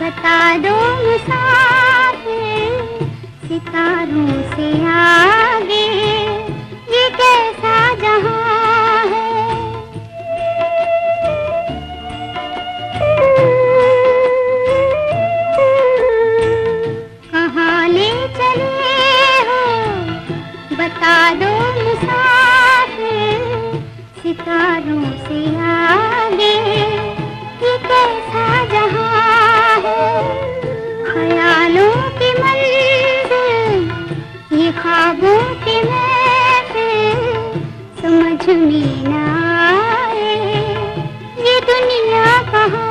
बता दो सितारों से आगे। ये कैसा जहाँ है? कहाँ ले चले हो? बता दो सितारों से आगे ये कैसा जहाँ है। ख्यालों की मंजिल, ये ख्वाबों की महफिल, समझ में ना आए। ये दुनिया कहाँ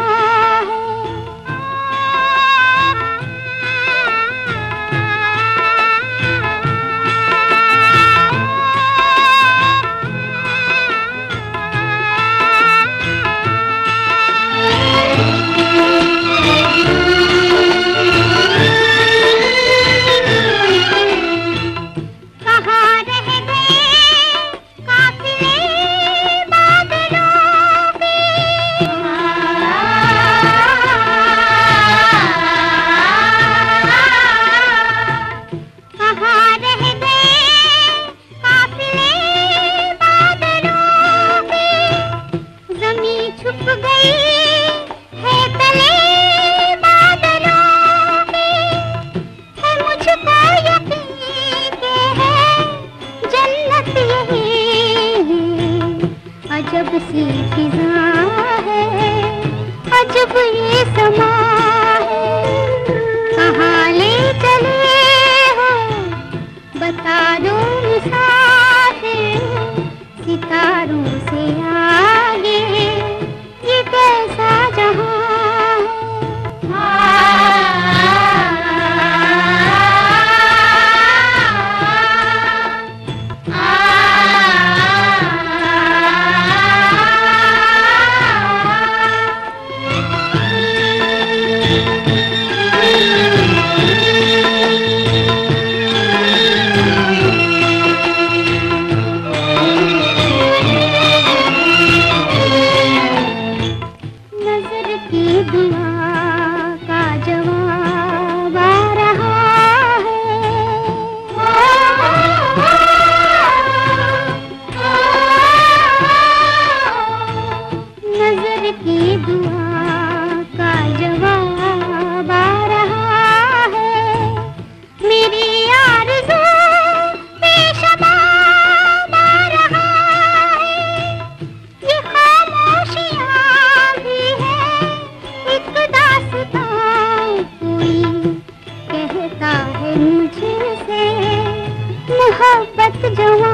मोहब्बत जवां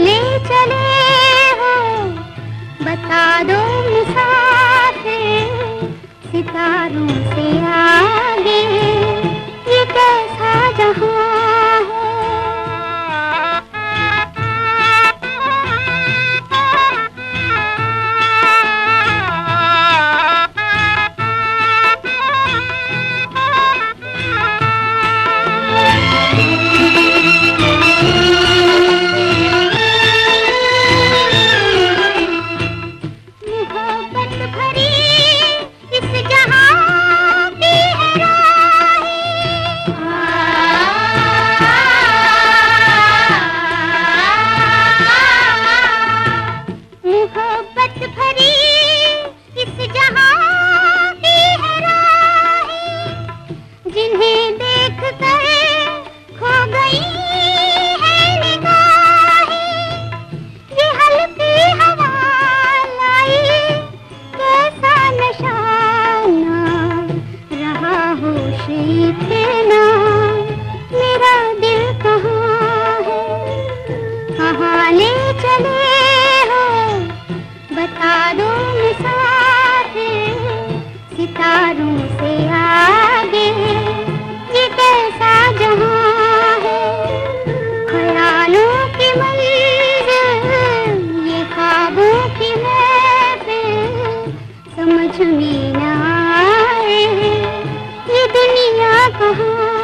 ले चले हो। बता दो सितारों से आगे आया कहाँ।